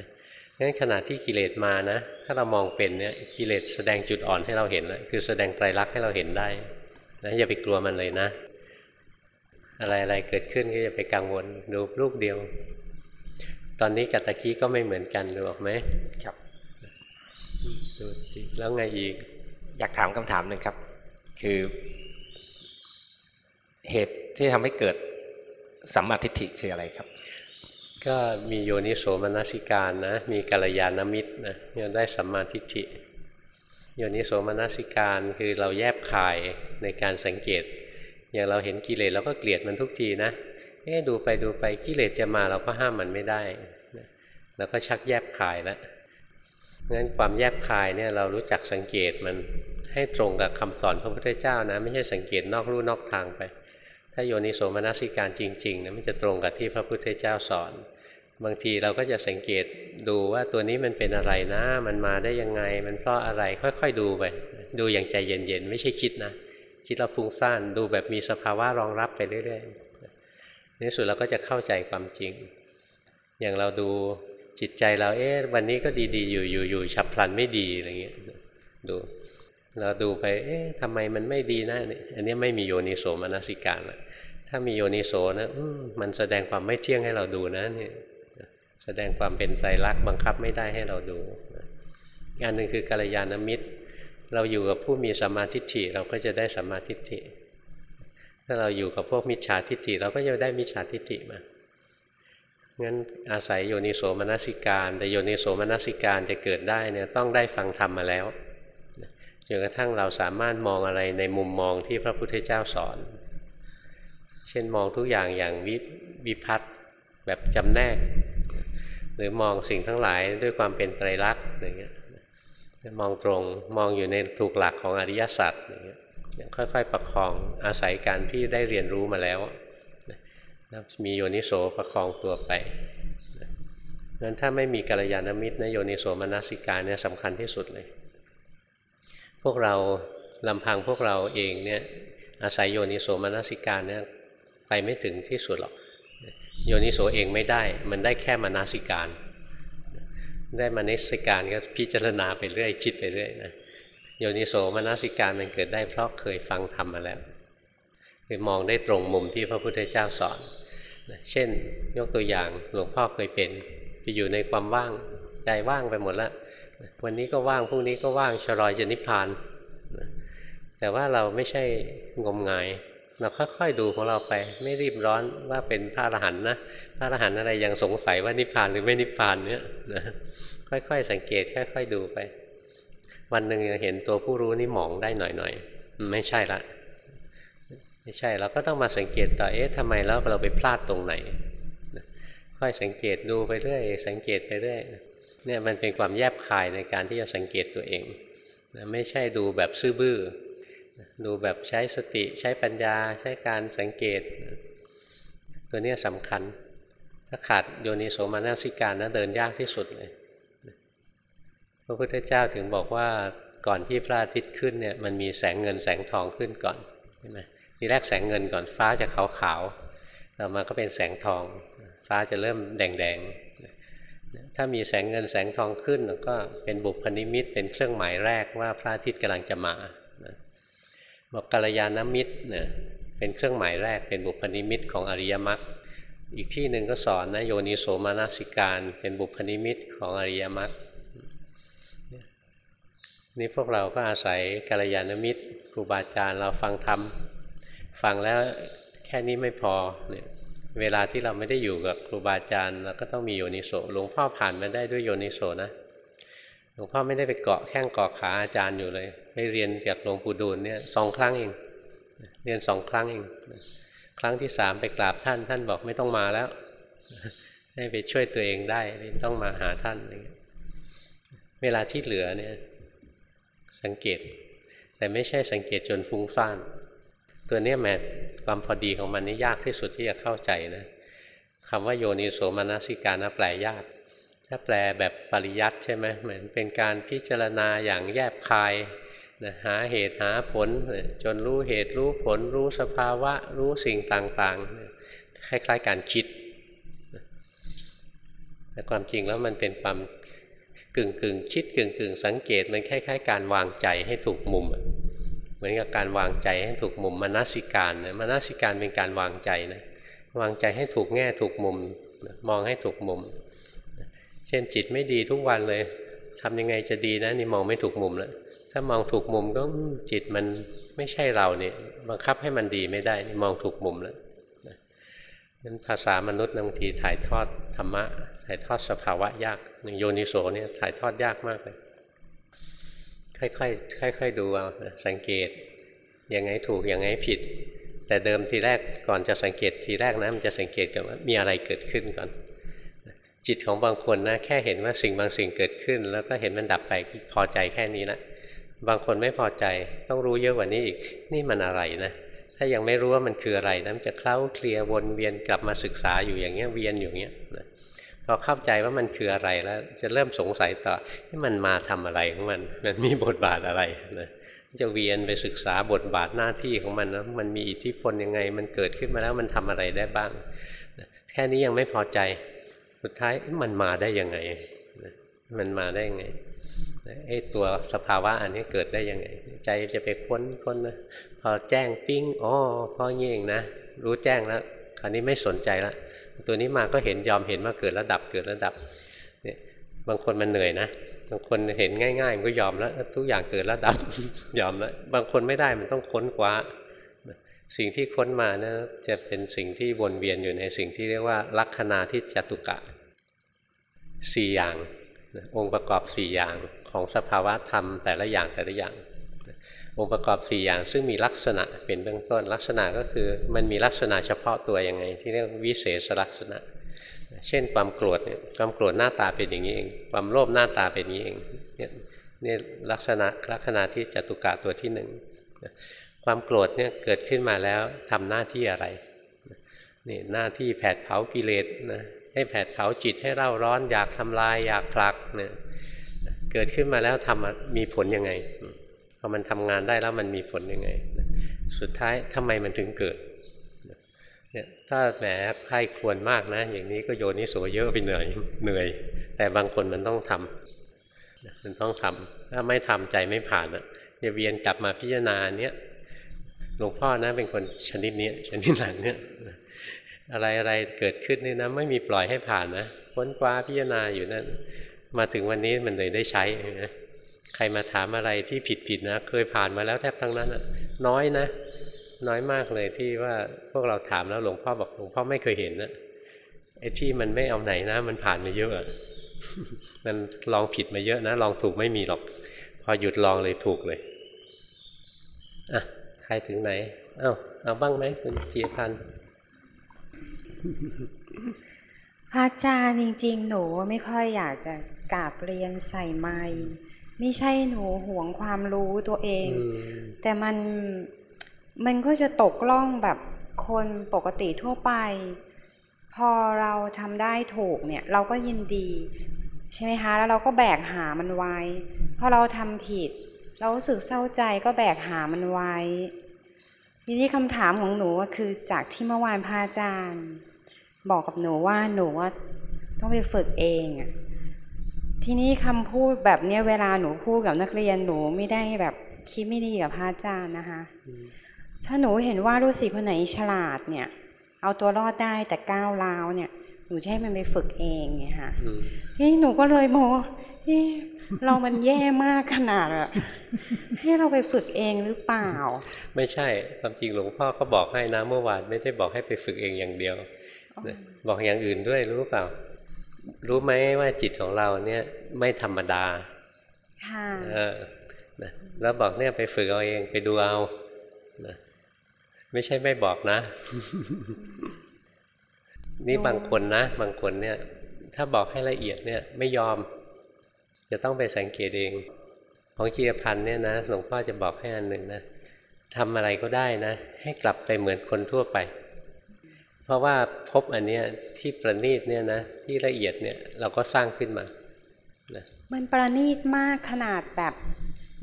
งั้นขณะที่กิเลสมานะ ถ้าเรามองเป็นเนี่ยกิเลสแสดงจุดอ่อนให้เราเห็นแล้วคือแสดงไตรลักษณ์ให้เราเห็นได้นะอย่าไปกลัวมันเลยนะ อะไรอะไรเกิดขึ้นก็อย่าไปกังวลดูลูกเดียว ตอนนี้กับตะกี้ก็ไม่เหมือนกันดูออกไหมครับดูสิแล้วไงอีก อยากถามคำถามหนึ่งครับ คือ เหตุที่ทำให้เกิดสัมมาทิฏฐิคืออะไรครับ ก็มีโยนิโสมนสิการนะ มีกัลยาณมิตรนะจะได้สัมมาทิฏฐิโยนิโสมนสิการคือเราแยบคายในการสังเกต อย่างเราเห็นกิเลสเราก็เกลียดมันทุกทีนะเอ๊ดูไปดูไปกิเลสจะมาเราก็ห้ามมันไม่ได้เราก็ชักแยบคายแล้วงั้นความแยบคายเนี่ยเรารู้จักสังเกตมันให้ตรงกับคำสอนพระพุทธเจ้านะ ไม่ใช่สังเกตนอกลู่นอกทางไป ถ้าโยนิโสมนสิการจริงๆนะมันจะตรงกับที่พระพุทธเจ้าสอน บางทีเราก็จะสังเกตดูว่าตัวนี้มันเป็นอะไรนะ มันมาได้ยังไง มันเพราะอะไรค่อยๆดูไป ดูอย่างใจเย็นๆ ไม่ใช่คิดนะคิดเราฟุ้งซ่านดูแบบมีสภาวะรองรับไปเรื่อยๆในที่สุดเราก็จะเข้าใจความจริง อย่างเราดูจิตใจเราเอ๊ะวันนี้ก็ดีๆ อยู่อยู่อยู่ฉับพลันไม่ดีอะไรเงี้ยดูเราดูไปเอ๊ะทำไมมันไม่ดีนะอันนี้ไม่มีโยนิโสมนสิการละ ถ้ามีโยนิโสนะมันแสดงความไม่เที่ยงให้เราดูนะนี่แสดงความเป็นไตรลักษณ์บังคับไม่ได้ให้เราดูอีกอันหนึ่งคือกัลยาณมิตร เราอยู่กับผู้มีสัมมาทิฏฐิเราก็จะได้สัมมาทิฏฐิ ถ้าเราอยู่กับพวกมิจฉาทิฏฐิเราก็จะได้มิจฉาทิฏฐิมางั้นอาศัยโยนิโสมนสิการ แต่โยนิโสมนสิการจะเกิดได้เนี่ยต้องได้ฟังธรรมมาแล้วจนกระทั่งเราสามารถมองอะไรในมุมมองที่พระพุทธเจ้าสอน เช่นมองทุกอย่างอย่างวิวพัฒน์แบบจำแนก หรือมองสิ่งทั้งหลายด้วยความเป็นไตรลักษณ์อย่างเงี้ยมองตรงมองอยู่ในถูกหลักของอริยสัจอย่างเงี้ยค่อยๆ ประคองอาศัยการที่ได้เรียนรู้มาแล้วแล้วมีโยนิโสประคองตัวไปงั้นถ้าไม่มีกัลยาณมิตรนะโยนิโสมนสิการเนี่ยสำคัญที่สุดเลย พวกเราลำพังพวกเราเองเนี่ยอาศัยโยนิโสมนสิการเนี่ย ไปไม่ถึงที่สุดหรอก โยนิโสเองไม่ได้ มันได้แค่มานาสิการ ได้มานิสิการก็พิจารณาไปเรื่อยคิดไปเรื่อยนะโยนิโสมนาสิการมันเกิดได้เพราะเคยฟังธรรมมาแล้วคือมองได้ตรงมุมที่พระพุทธเจ้าสอนเช่นยกตัวอย่างหลวงพ่อเคยเป็นไปอยู่ในความว่างใจว่างไปหมดแล้ววันนี้ก็ว่างพรุ่งนี้ก็ว่างชรอยจะนิพพานแต่ว่าเราไม่ใช่งมงาย เราค่อยๆดูของเราไป ไม่รีบร้อนว่าเป็นพระอรหันต์นะพระอรหันต์อะไรยังสงสัยว่านิพพานหรือไม่นิพพานเนี่ยนะค่อยๆสังเกตค่อยๆดูไป วันหนึ่งเห็นตัวผู้รู้นี่หมองได้หน่อยๆไม่ใช่ละไม่ใช่เราก็ต้องมาสังเกตต่อเอ๊ะทำไมแล้วเราไปพลาดตรงไหนค่อยสังเกตดูไปเรื่อยสังเกตไปเรื่อยเนี่ยมันเป็นความแยบคายในการที่จะสังเกตตัวเองไม่ใช่ดูแบบซื่อบื้อ ดูแบบใช้สติใช้ปัญญาใช้การสังเกต ตัวนี้สำคัญ ถ้าขาดโยนิโสมานสิการนะเดินยากที่สุดเลย พระพุทธเจ้าถึงบอกว่าก่อนที่พระอาทิตย์ขึ้นเนี่ยมันมีแสงเงินแสงทองขึ้นก่อนใช่ไหมทีแรกแสงเงินก่อนฟ้าจะขาวขาวต่อมาก็เป็นแสงทอง ฟ้าจะเริ่มแดงๆ ถ้ามีแสงเงินแสงทองขึ้นก็เป็นบุพนิมิตเป็นเครื่องหมายแรกว่าพระอาทิตย์กำลังจะมา บอกกัลยาณมิตรเนี่ยเป็นเครื่องหมายแรกเป็นบุพนิมิตของอริยมรรคอีกที่หนึ่งก็สอนนะโยนิโสมานสิการ เป็นบุพนิมิตของอริยมรรคนี่พวกเราก็อาศัยกัลยาณมิตรครูบาอาจารย์เราฟังธรรมฟังแล้วแค่นี้ไม่พอเนี่ยเวลาที่เราไม่ได้อยู่กับครูบาอาจารย์เราก็ต้องมีโยนิโสหลวงพ่อผ่านมาได้ด้วยโยนิโสนะหลวงพ่อไม่ได้ไปเกาะแข้งเกาะขาอาจารย์อยู่เลย เรียนจากหลวงปู่ดูลเนี่ยสองครั้งเองเรียนสองครั้งเองครั้งที่สามไปกราบท่าน ท่านบอกไม่ต้องมาแล้ว ให้ไปช่วยตัวเองได้ไม่ต้องมาหาท่านเวลาที่เหลือเนี่ยสังเกต แต่ไม่ใช่สังเกตจนฟุ้งซ่าน ตัวนี้แม้ความพอดีของมันนี่ยากที่สุดที่จะเข้าใจนะคำว่าโยนิโสมนสิการนะแปลยากถ้าแปลแบบปริยัติใช่ไหมเหมือนเป็นการพิจารณาอย่างแยบคาย นะหาเหตุหาผลจนรู้เหตุรู้ผล รู้สภาวะ รู้สิ่งต่างๆ คล้ายๆการคิด แต่ความจริงแล้วมันเป็นความกึ่งกึ่งคิดกึ่งกึ่งสังเกตมันคล้ายๆ การวางใจให้ถูกมุม เหมือนกับการวางใจให้ถูกมุมมนสิการนะมนสิการเป็นการวางใจนะวางใจให้ถูกแง่ถูกมุมมองให้ถูกมุม เช่นจิตไม่ดีทุกวันเลยทำยังไงจะดีนะนี่มองไม่ถูกมุมแล้ว ถ้ามองถูกมุมก็จิตมันไม่ใช่เราเนี่ยบังคับให้มันดีไม่ได้นี่มองถูกมุมแล้วนั้นภาษามนุษย์บางทีถ่ายทอดธรรมะ ถ่ายทอดสภาวะยากอย่างโยนิโสเนี่ยถ่ายทอดยากมากเลยค่อยๆค่อยๆดูเอาสังเกตยังไงถูกยังไงผิด แต่เดิมทีแรกก่อนจะสังเกตทีแรกนะมันจะสังเกตกันว่ามีอะไรเกิดขึ้นก่อน จิตของบางคนนะแค่เห็นว่าสิ่งบางสิ่งเกิดขึ้น แล้วก็เห็นมันดับไปพอใจแค่นี้นะ บางคนไม่พอใจต้องรู้เยอะกว่านี้อีก นี่มันอะไรนะถ้ายังไม่รู้ว่ามันคืออะไรนะมันจะเคล้าเคลียวนเวียนกลับมาศึกษาอยู่อย่างเงี้ยเวียนอยู่เงี้ยนะพอเข้าใจว่ามันคืออะไรแล้ว จะเริ่มสงสัยต่อที่มันมาทำอะไรของมัน มันมีบทบาทอะไรนะจะเวียนไปศึกษาบทบาทหน้าที่ของมันนะมันมีอิทธิพลยังไง มันเกิดขึ้นมาแล้วมันทำอะไรได้บ้าง แค่นี้ยังไม่พอใจ สุดท้ายมันมาได้ยังไง มันมาได้ยังไง ไอ้ตัวสภาวะอันนี้เกิดได้ยังไง ใจจะไปค้นค้นนะพอแจ้งปิ้งอ๋อพ่อเงี้ยงนะ รู้แจ้งแล้วคราวนี้ไม่สนใจละตัวนี้มาก็เห็นยอมเห็นว่าเกิดระดับเกิดระดับเนี่ยบางคนมันเหนื่อยนะบางคนเห็นง่ายๆมันก็ยอมแล้ว ทุกอย่างเกิดระดับยอมแล้วบางคนไม่ได้มันต้องค้นคว้าสิ่งที่ค้นมานะจะเป็นสิ่งที่วนเวียนอยู่ในสิ่งที่เรียกว่า ลัคนาที่จตุกะสี่อย่างองค์ประกอบสี่อย่าง ของสภาวะธรรมแต่ละอย่างแต่ละอย่างองค์ประกอบ 4 อย่างซึ่งมีลักษณะเป็นเบื้องต้นลักษณะก็คือมันมีลักษณะเฉพาะตัวยังไง ที่เรียกวิเศษลักษณะ เช่นความโกรธเนี่ยความโกรธหน้าตาเป็นอย่างนี้เอง ความโลภหน้าตาเป็นอย่างนี้เองเนี่ยนี่ลักษณะลักษณะที่จตุกะตัวที่หนึ่งความโกรธเนี่ยเกิดขึ้นมาแล้วทำหน้าที่อะไรนี่หน้าที่แผดเผากิเลสนะให้แผดเผาจิตให้เร่าร้อนอยากทำลายอยากผลักเนี่ย เกิดขึ้นมาแล้วทำมีผลยังไงพอมันทำงานได้แล้วมันมีผลยังไง สุดท้ายทำไมมันถึงเกิดเนี่ยถ้าแหมใครควรมากนะ อย่างนี้ก็โยนิโสเยอะไปเหนื่อยเหนื่อย แต่บางคนมันต้องทำมันต้องทำถ้าไม่ทำใจไม่ผ่านอะจะเวียนกลับมาพิจารณาเนี้ยหลวงพ่อนะเป็นคนชนิดนี้ชนิดหลังเนี้ยอะไรอะไรเกิดขึ้นนี่นะ ไม่มีปล่อยให้ผ่านนะค้นคว้าพิจารณาอยู่นั่น มาถึงวันนี้มันเลยได้ใช้นะใครมาถามอะไรที่ผิดๆนะ เคยผ่านมาแล้วแทบทั้งนั้นอะน้อยนะ น้อยมากเลยที่ว่าพวกเราถามแล้วหลวงพ่อบอกหลวงพ่อไม่เคยเห็นนะไอ้ที่มันไม่เอาไหนนะ มันผ่านมาเยอะอะมันลองผิดมาเยอะนะ ลองถูกไม่มีหรอก พอหยุดลองเลยถูกเลยอะใครถึงไหนเอ้าเอาบ้างไหมคุณจีพันธ์พระอาจารย์จริง ๆ หนูไม่ค่อยอยากจะ กราบเรียนใส่ไม้ไม่ใช่หนูหวงความรู้ตัวเองอืมแต่มันมันก็จะตกล่องแบบคนปกติทั่วไป พอเราทำได้ถูกเนี่ย เราก็ยินดี ใช่ไหมคะ แล้วเราก็แบกหามันไว้ พอเราทำผิด เรารู้สึกเศร้าใจก็แบกหามันไว้ทีนี้คำถามของหนูก็คือจากที่เมื่อวานพระอาจารย์ บอกกับหนูว่าหนูว่าต้องไปฝึกเองอะ ทีนี้คำพูดแบบเนี้ยเวลาหนูพูดกับนักเรียนหนูไม่ได้แบบคิดไม่ดีกับพระอาจารย์นะคะ ถ้าหนูเห็นว่าลูกศิษย์คนไหนฉลาดเนี่ย เอาตัวรอดได้แต่ก้าวร้าวเนี่ยหนูจะให้มันไปฝึกเองไงคะอืมนี่หนูก็เลยมองว่าเอ๊ะเรามันแย่มากขนาดอะให้เราไปฝึกเองหรือเปล่า ไม่ใช่ความจริงหลวงพ่อก็บอกให้นะเมื่อวานไม่ได้บอกให้ไปฝึกเองอย่างเดียวนะบอกอย่างอื่นด้วยรู้เปล่า รู้ไหมว่าจิตของเราเนี่ยไม่ธรรมดา ค่ะเออนะแล้วบอกเนี่ยไปฝึกเอาเองไปดูเอานะไม่ใช่ไม่บอกนะ นี่บางคนนะ บางคนเนี่ย ถ้าบอกให้ละเอียดเนี่ย ไม่ยอม จะต้องไปสังเกตเอง ของจีรพันธ์เนี่ยนะหลวงพ่อจะบอกให้อันหนึ่งนะทำอะไรก็ได้นะ ให้กลับไปเหมือนคนทั่วไป เพราะว่าพบอันเนี้ยที่ประณีตเนี่ยนะที่ละเอียดเนี่ยเราก็สร้างขึ้นมานะมันประณีตมากขนาดแบบ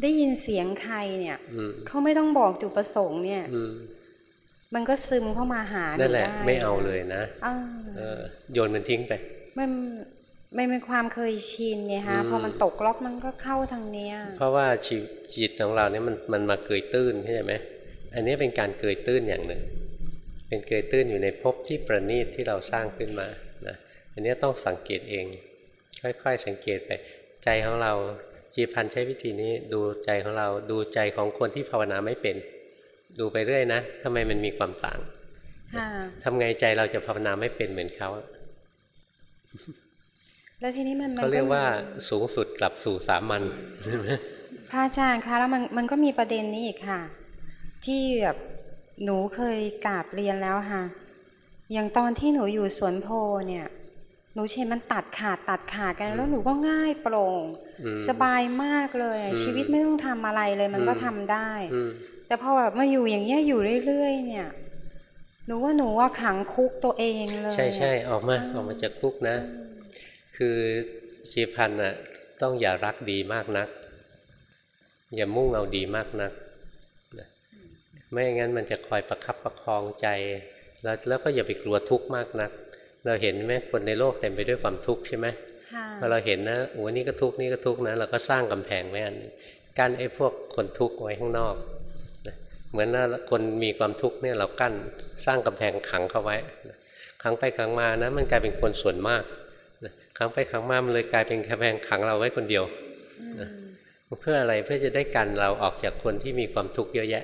ได้ยินเสียงใครเนี่ยอืมเขาไม่ต้องบอกจุดประสงค์เนี่ยอืมมันก็ซึมเข้ามาหาหนั่นแหละได้ไม่เอาเลยนะอ่าเออโยนมันทิ้งไป มันมันเป็นความเคยชินเนี่ยฮะอืมพอมันตกล็อกมันก็เข้าทางเนี้ย เพราะว่าชีวิตจิตของเราเนี่ยมันมันมาเกยตื้นเข้าใจไหมอันนี้เป็นการเกยตื้นอย่างหนึ่ง เป็นเกยตื้นอยู่ในภพที่ประณีตที่เราสร้างขึ้นมานะอันนี้ต้องสังเกตเอง ค่อยๆ สังเกตไป ใจของเราจีพันธ์ใช้วิธีนี้ดูใจของเราดูใจของคนที่ภาวนาไม่เป็น ดูไปเรื่อยนะทำไมมันมีความต่างค่ะทำไงใจเราจะภาวนาไม่เป็นเหมือนเขาแล้วทีนี้มันมันเขาเรียกมีว่าสูงสุดกลับสู่สามัญพระอาจารย์คะแล้วมันมันก็มีประเด็นนี้อีกค่ะ ที่แบบ หนูเคยกราบเรียนแล้วค่ะ อย่างตอนที่หนูอยู่สวนโพเนี่ย หนูเห็นมันตัดขาดตัดขาดกัน แล้วหนูก็ง่ายโปร่งอืมสบายมากเลยอะอืมชีวิตไม่ต้องทำอะไรเลยมันก็อืมทำได้อืมแต่พอแบบมาอยู่อย่างเงี้ยอยู่เรื่อยๆ เนี่ย หนูว่าหนูว่าขังคุกตัวเองเลย ใช่ใช่อะออกมาออกมาจากคุกนะ คือชีพันธ์น่ะต้องอย่ารักดีมากนัก อย่ามุ่งเอาดีมากนักนะ ไม่งั้นมันจะคอยประคับประคองใจแล้วแล้วก็อย่าไปกลัวทุกข์มากนัก เราเห็นไหมคนในโลกเต็มไปด้วยความทุกข์ใช่ไหมค่ะพอเราเห็นนะโอ้นี่ก็ทุกข์นี่ก็ทุกข์นะเราก็สร้างกำแพงไว้อันหนึ่งกั้นไอ้พวกคนทุกข์ไว้ข้างนอกนะเหมือนว่าคนมีความทุกข์เนี่ยเรากั้นสร้างกำแพงขังเขาไว้นะขังไปขังมานะมันกลายเป็นคนส่วนมากนะขังไปขังมามันเลยกลายเป็นกำแพงขังเราไว้คนเดียวนะเพื่ออะไรเพื่อจะได้กันเราออกจากคนที่มีความทุกข์เยอะแยะ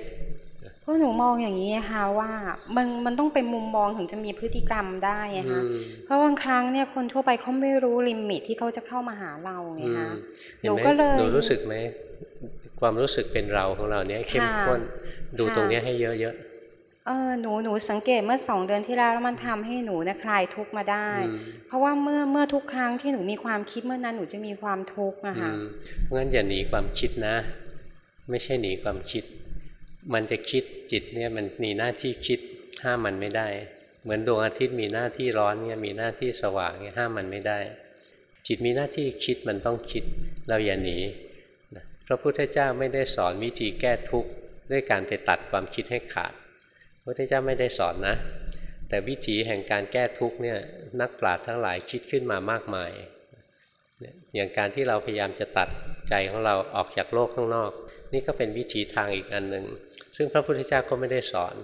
เพราะหนูมองอย่างนี้ค่ะว่ามันมันต้องเป็นมุมมองถึงจะมีพฤติกรรมได้ไงอืคะมเพราะบางครั้งเนี่ยคนทั่วไปเขาไม่รู้ลิมิตที่เขาจะเข้ามาหาเราไงอืมคะเห็นไหมหนูก็เลยหนูรู้สึกไหมความรู้สึกเป็นเราของเราเนี้ยเข้มค่ะข้นดูค่ะตรงเนี้ยให้เยอะเออหนูหนูสังเกตเมื่อสองเดือนที่แล้วแล้วมันทำให้หนูเนี่ยคลายทุกข์มาได้ๆอืมเพราะว่าเมื่อเมื่อทุกครั้งที่หนูมีความคิดเมื่อนั้นหนูจะมีความทุกข์นะคะอืมเพราะงั้นอย่าหนีความคิดนะ ไม่ใช่หนีความคิด มันจะคิดจิตเนี่ยมันมีหน้าที่คิดห้ามมันไม่ได้ เหมือนดวงอาทิตย์มีหน้าที่ร้อนเนี่ยมีหน้าที่สว่างเนี่ยห้ามมันไม่ได้ จิตมีหน้าที่คิดมันต้องคิดเราอย่าหนีพระพุทธเจ้าไม่ได้สอนวิธีแก้ทุกข์ด้วยการไปตัดความคิดให้ขาด พระพุทธเจ้าไม่ได้สอนนะ แต่วิธีแห่งการแก้ทุกข์เนี่ยนักปราชญ์ทั้งหลายคิดขึ้นมามากมายเนี่ยอย่างการที่เราพยายามจะตัดใจของเราออกจากโลกข้างนอก นี่ก็เป็นวิธีทางอีกอันหนึ่ง ซึ่งพระพุทธเจ้าก็ไม่ได้สอน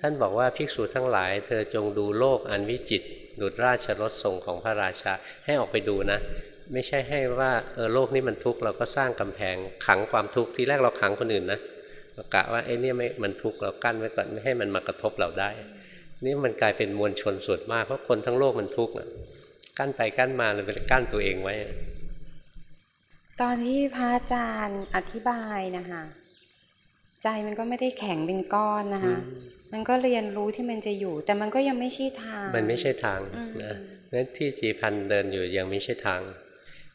ท่านบอกว่าภิกษุทั้งหลาย เธอจงดูโลกอันวิจิตดุจราชรถทรงของพระราชาให้ออกไปดูนะ ไม่ใช่ให้ว่าเออโลกนี้มันทุกข์เราก็สร้างกำแพงขังความทุกข์ทีแรกเราขังคนอื่นนะเรากะว่าไอ้นี่ไม่มันทุกข์เรากั้นไว้ก่อนไม่ให้มันมากระทบเราได้ นี่มันกลายเป็นมวลชนส่วนมากเพราะคนทั้งโลกมันทุกข์อะกั้นไปกั้นมาเลยไปกั้นตัวเองไว้ ตอนที่พระอาจารย์อธิบายนะคะ ใจมันก็ไม่ได้แข็งเป็นก้อนนะคะมันก็เรียนรู้ที่มันจะอยู่ แต่มันก็ยังไม่ใช่ทาง มันไม่ใช่ทางอืมนะนั้นที่จีพันเดินอยู่ยังไม่ใช่ทาง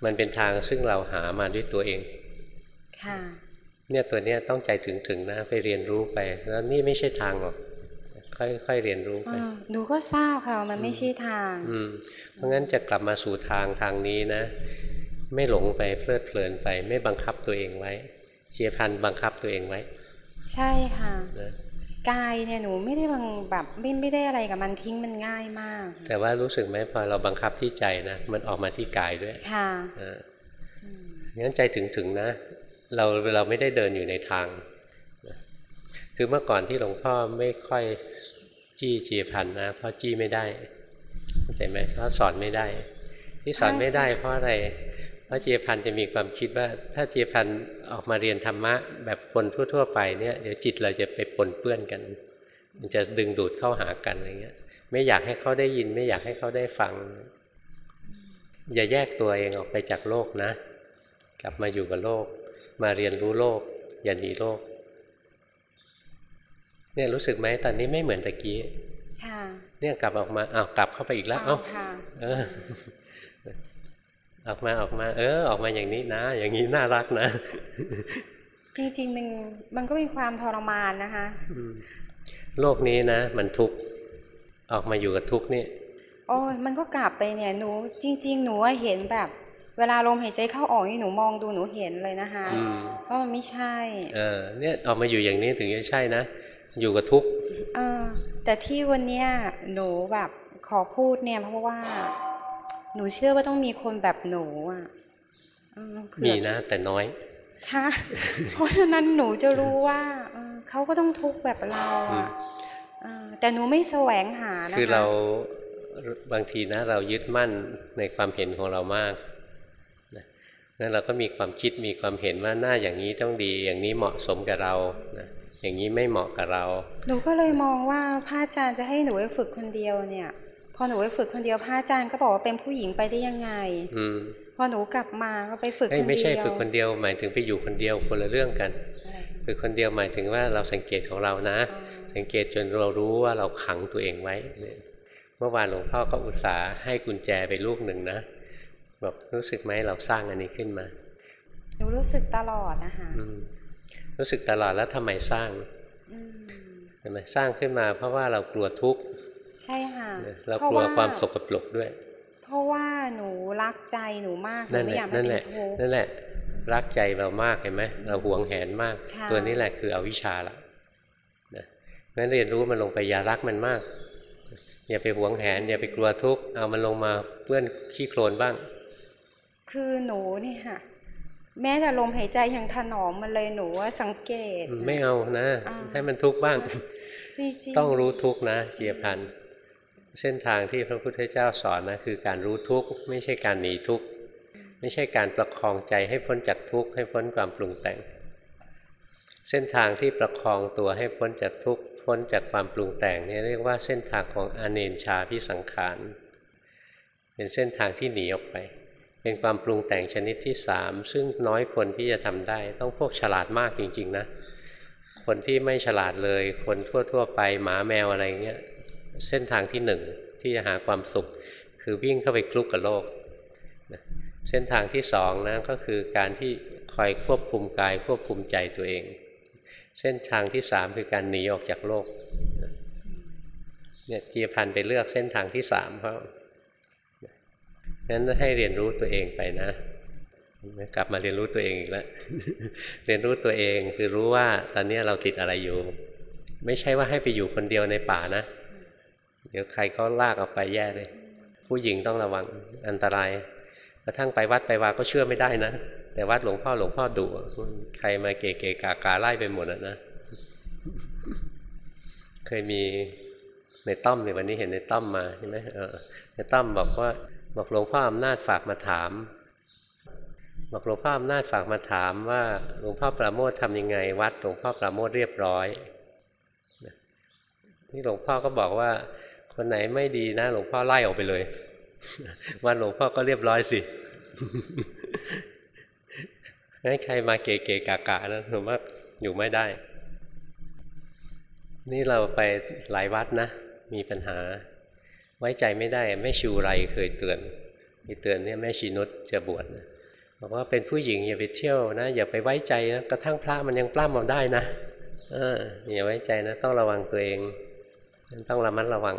มันเป็นทางซึ่งเราหามาด้วยตัวเอง ค่ะ เนี่ยตัวเนี้ยต้องใจถึงถึงๆนะ ไปเรียนรู้ไป แล้วนี่ไม่ใช่ทางหรอกค่อยๆเรียนรู้ไปอ่าหนูก็ทราบค่ะว่ามันไม่ใช่ทาง อืม เพราะงั้นจะกลับมาสู่ทางทางนี้นะ ไม่หลงไปเพลิดเพลินไป ไม่บังคับตัวเองไว้เจียพันธ์บังคับตัวเองไว้ ใช่ค่ะนะกายเนี่ยหนูไม่ได้บังแบบไม่ไม่ได้อะไรกับมันทิ้งมันง่ายมาก แต่ว่ารู้สึกไหมพอเราบังคับที่ใจนะมันออกมาที่กายด้วยค่ะอ่างั้นใจถึงถึงๆนะ เราเราไม่ได้เดินอยู่ในทางนะคือเมื่อก่อนที่หลวงพ่อไม่ค่อยจี้เจียพันธ์นะเพราะจี้ไม่ได้เข้าใจไหมเพราะสอนไม่ได้ ที่สอนไม่ได้เพราะอะไรเพราะเจียพันธ์จะมีความคิดว่า ถ้าเจียพันธ์ออกมาเรียนธรรมะ แบบคนทั่ว ๆ ไปเนี่ยเดี๋ยวจิตเราจะไปปนเปื้อนกัน มันจะดึงดูดเข้าหากันอะไรเงี้ย ไม่อยากให้เขาได้ยิน ไม่อยากให้เขาได้ฟัง อย่าแยกตัวเองออกไปจากโลกนะ กลับมาอยู่กับโลก มาเรียนรู้โลก อย่าหนีโลก เนี่ยรู้สึกไหมตอนนี้ไม่เหมือนตะกี้ค่ะเนี่ยกลับออกมาอ้าวกลับเข้าไปอีกแล้วค่ะเอ้าค่ะเออออกมาออกมา เออ ออกมาอย่างนี้นะ อย่างนี้น่ารักนะ จริงๆมันมันก็มีความทรมานนะคะอืมโลกนี้นะ มันทุกข์ออกมาอยู่กับทุกข์นี่โอ้ยมันก็กลับไปเนี่ยหนู จริง ๆ หนูอะเห็นแบบ เวลาลมหายใจเข้าออกนี่หนูมองดูหนูเห็นเลยนะคะอืมว่ามันไม่ใช่ เออ เนี่ยออกมาอยู่อย่างนี้ถึงจะใช่นะอยู่กับทุกข์เออแต่ที่วันเนี้ยหนูแบบขอพูดเนี่ยเพราะว่า หนูเชื่อว่าต้องมีคนแบบหนูอะอืเผื่อมีนะ แต่น้อย ค่ะ เพราะฉะนั้นหนูจะรู้ว่าเออเขาก็ต้องทุกข์แบบเราอะเออแต่หนูไม่แสวงหานะคะคือเราบางทีนะเรายึดมั่นในความเห็นของเรามากนะนั่นเราก็มีความคิดมีความเห็นว่าหน้าอย่างนี้ต้องดี อย่างนี้เหมาะสมกับเรานะอย่างนี้ไม่เหมาะกับเรา หนูก็เลยมองว่าพระอาจารย์จะให้หนูไปฝึกคนเดียวเนี่ย พอหนูไปฝึกคนเดียวพระอาจารย์ก็บอกว่าเป็นผู้หญิงไปได้ยังไง อืมพอหนูกลับมาก็ไปฝึกคนเอ้ยเดียวไม่ใช่ฝึกคนเดียวหมายถึงไปอยู่คนเดียวคนละเรื่องกัน ฝึกคนเดียวหมายถึงว่าเราสังเกตของเรานะ สังเกตจนเรารู้ว่าเราขังตัวเองไว้เนี่ยเมื่อวานหลวงพ่อก็อุตส่าห์ให้กุญแจไปลูกหนึ่งนะบอกรู้สึกไหมเราสร้างอันนี้ขึ้นมาหนูรู้สึกตลอดนะคะอืมรู้สึกตลอดแล้วทำไมสร้างอืมทำไมสร้างขึ้นมาเพราะว่าเรากลัวทุกข์ใช่ค่ะเราเพระกลัวความสกปรกด้วย เพราะว่าหนูรักใจหนูมากหนูนั่นไม่แหอยาละกให้นั่นแหเป็ละนทุกข์นั่นแหละ รักใจเรามากเห็นไหมเราหวงแหนมากค่ะตัวนี้แหละคืออวิชชาละนะงั้นเรียนรู้มันลงไปอย่ารักมันมาก อย่าไปหวงแหน อย่าไปกลัวทุกข์เอามันลงมาเปื้อนขี้โคลนบ้าง คือหนูนี่ค่ะ แม้แต่ลมหายใจยังถนอมมันเลยหนูว่าสังเกต ไม่เอานะอ่าให้มันทุกข์บ้างจริงๆต้องรู้ทุกข์นะเกียรพันธ์ เส้นทางที่พระพุทธเจ้าสอนนะคือการรู้ทุกข์ไม่ใช่การหนีทุกข์ไม่ใช่การประคองใจให้พ้นจากทุกข์ให้พ้นความปรุงแต่ง เส้นทางที่ประคองตัวให้พ้นจากทุกข์พ้นจากความปรุงแต่งนี่เรียกว่าเส้นทางของอเนนชาพิสังขารเป็นเส้นทางที่หนีออกไป เป็นความปรุงแต่งชนิดที่สามซึ่งน้อยคนที่จะทำได้ ต้องพวกฉลาดมากจริง ๆ นะ คนที่ไม่ฉลาดเลย คนทั่ว ๆ ไปหมาแมวอะไรเงี้ย เส้นทางที่หนึ่งที่จะหาความสุข คือวิ่งเข้าไปคลุกกับโลกนะเส้นทางที่สองนะก็คือการที่คอยควบคุมกายควบคุมใจตัวเอง เส้นทางที่สามคือการหนีออกจากโลกเนี่ยจีพันธ์ไปเลือกเส้นทางที่สามเพราะงั้นให้เรียนรู้ตัวเองไปนะกลับมาเรียนรู้ตัวเองอีกแล้ว เรียนรู้ตัวเองคือรู้ว่าตอนนี้เราติดอะไรอยู่ ไม่ใช่ว่าให้ไปอยู่คนเดียวในป่านะ เดี๋ยวใครก็ลากเอาไปแย่เลย ผู้หญิงต้องระวังอันตรายกระทั่งไปวัดไปวาก็เชื่อไม่ได้นะ แต่วัดหลวงพ่อหลวงพ่อดุใครมาเกเกกากาไล่ไปหมดอะนะเคยมีในต้อมในยวันนี้เห็นในต้อมมาใช่ไหมเออในต้อมบอกว่าบอกหลวงพ่ออำนาจฝากมาถามบอกหลวงพ่ออำนาจฝากมาถามว่าหลวงพ่อประโมททำยังไง วัดหลวงพ่อประโมทเรียบร้อย นี่หลวงพ่อก็บอกว่า คนไหนไม่ดีนะ หลวงพ่อไล่ออกไปเลย วันหลวงพ่อก็เรียบร้อยสิงั้นใครมาเก๋ๆกากๆนะผมว่าอยู่ไม่ได้ นี่เราไปหลายวัดนะ มีปัญหา ไว้ใจไม่ได้แม่ชูไรเคยเตือนมีเตือนเนี่ยแม่ชีนุชจะบวชบอกว่าเป็นผู้หญิงอย่าไปเที่ยวนะ อย่าไปไว้ใจนะกระทั่งพระมันยังปล้ำเอาได้นะออย่าไว้ใจนะ ต้องระวังตัวเอง ต้องระมัดระวัง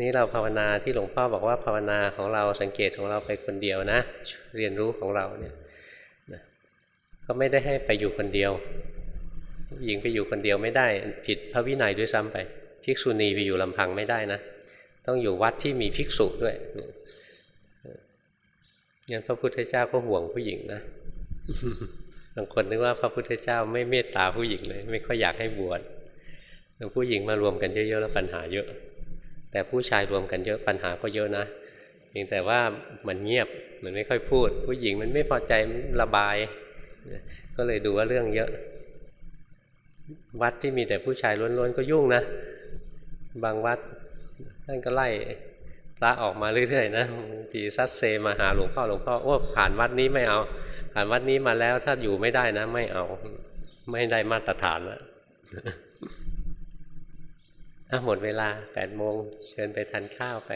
นี่เราภาวนาที่หลวงพ่อบอกว่าภาวนาของเราสังเกตของเราไปคนเดียวนะ เรียนรู้ของเราเนี่ยก็ไม่ได้ให้ไปอยู่คนเดียวผู้หญิงไปอยู่คนเดียวไม่ได้ ผิดพระวินัยด้วยซ้ำไป ภิกษุณีไปอยู่ลำพังไม่ได้นะ ต้องอยู่วัดที่มีภิกษุด้วยงั้นพระพุทธเจ้าก็ห่วงผู้หญิงนะบางคนนึกว่าพระพุทธเจ้าไม่เมตตาผู้หญิงเลย ไม่ค่อยอยากให้บวช ผู้หญิงมารวมกันเยอะๆแล้วปัญหาเยอะ แต่ผู้ชายรวมกันเยอะปัญหาก็เยอะนะเพียงแต่ว่ามันเงียบมันไม่ค่อยพูด ผู้หญิงมันไม่พอใจระบาย ก็เลยดูว่าเรื่องเยอะ วัดที่มีแต่ผู้ชายล้วนๆก็ยุ่งนะ บางวัดท่านก็ไล่พระออกมาเรื่อยๆนะบางทีซัดเซมาหาหลวงพ่อหลวงพ่อโอ้ผ่านวัดนี้ไม่เอา ผ่านวัดนี้มาแล้วถ้าอยู่ไม่ได้นะ ไม่เอา ไม่ได้มาตรฐานแล้ว หมดเวลาแปดโมงเชิญไปทานข้าวไป